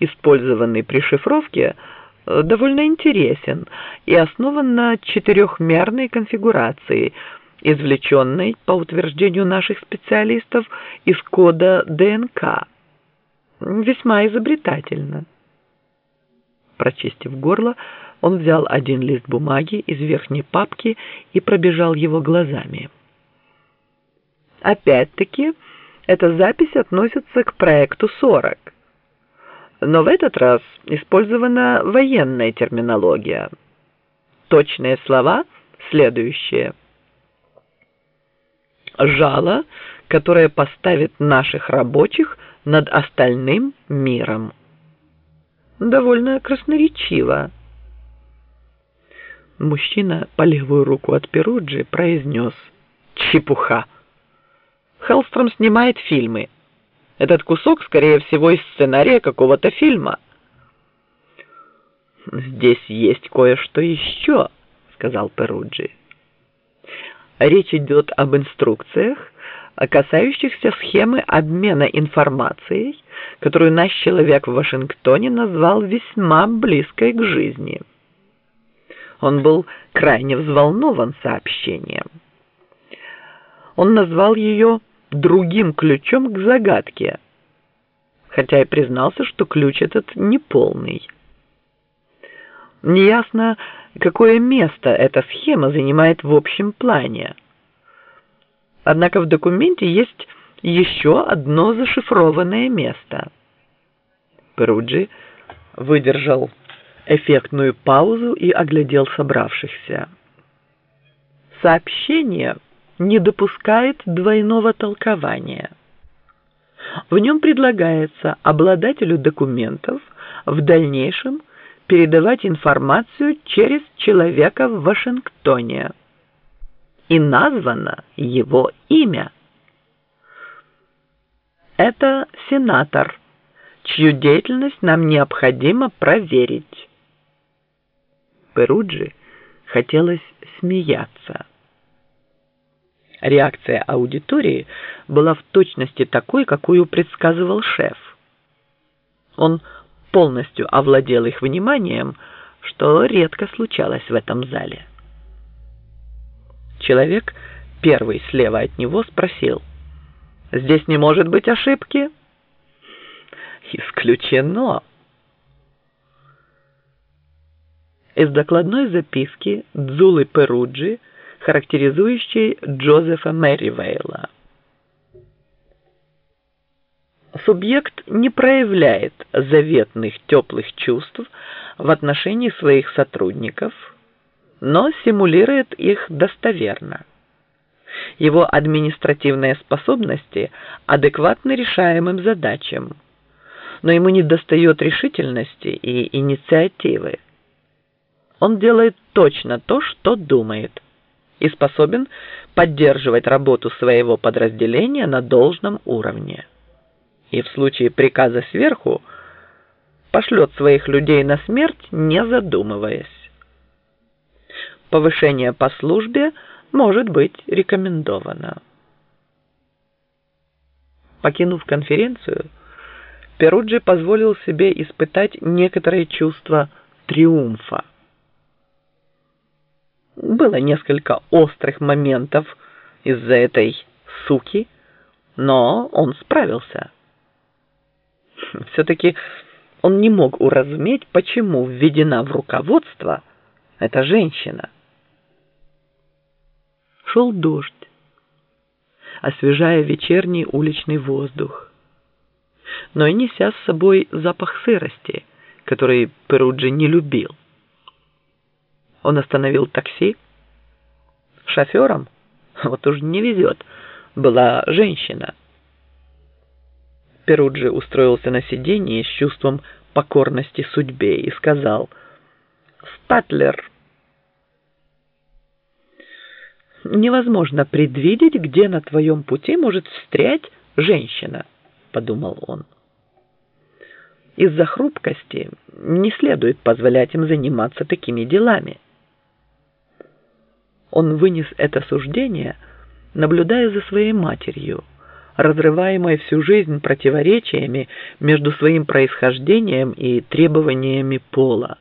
использованный при шифровке, э, довольно интересен и основан на четырехмерной конфигурации, извлеченной, по утверждению наших специалистов, из кода ДНК. Весьма изобретательно. Прочистив горло, он взял один лист бумаги из верхней папки и пробежал его глазами. Опять-таки, эта запись относится к проекту 40. Но в этот раз использована военная терминология. Точные слова следующие. Жало, которое поставит наших рабочих над остальным миром. Довольно красноречиво. Мужчина по левую руку от Перуджи произнес «Чепуха». Хеллстром снимает фильмы. Этот кусок, скорее всего, из сценария какого-то фильма. «Здесь есть кое-что еще», — сказал Перуджи. «Речь идет об инструкциях, касающихся схемы обмена информацией, которую наш человек в Вашингтоне назвал весьма близкой к жизни». Он был крайне взволнован сообщением. Он назвал ее другим ключом к загадке, хотя и признался, что ключ этот неполный. Неясно, какое место эта схема занимает в общем плане. Однако в документе есть еще одно зашифрованное место. Перуджи выдержал эффектную паузу и оглядел собравшихся. Сообщение не допускает двойного толкования. В нем предлагается обладателю документов в дальнейшем передавать информацию через человека в Вашингтоне. И названо его имя. Это сенатор, чью деятельность нам необходимо проверить. Перуджи хотелось смеяться. Реакция аудитории была в точности такой, какую предсказывал шеф. Он полностью овладел их вниманием, что редко случалось в этом зале. Человек, первый слева от него, спросил, «Здесь не может быть ошибки?» «Исключено!» из докладной записки Дзулы Перуджи, характеризующей Джозефа Мэривейла. Субъект не проявляет заветных теплых чувств в отношении своих сотрудников, но симулирует их достоверно. Его административные способности адекватны решаемым задачам, но ему недостает решительности и инициативы. Он делает точно то, что думает, и способен поддерживать работу своего подразделения на должном уровне. И в случае приказа сверху пошлет своих людей на смерть, не задумываясь. Повышение по службе может быть рекомендовано. Покинув конференцию, Перуджи позволил себе испытать некоторые чувства триумфа. Было несколько острых моментов из-за этой суки, но он справился. Все-таки он не мог уразуметь, почему введена в руководство эта женщина. Шел дождь, освежая вечерний уличный воздух, но и неся с собой запах сырости, который Перуджи не любил. Он остановил такси. Шофером, вот уж не везет, была женщина. Перуджи устроился на сиденье с чувством покорности судьбе и сказал «Статлер». «Невозможно предвидеть, где на твоем пути может встрять женщина», — подумал он. Из-за хрупкости не следует позволять им заниматься такими делами. Он вынес это суждение, наблюдая за своей матерью, разрываемой всю жизнь противоречиями между своим происхождением и требованиями пола.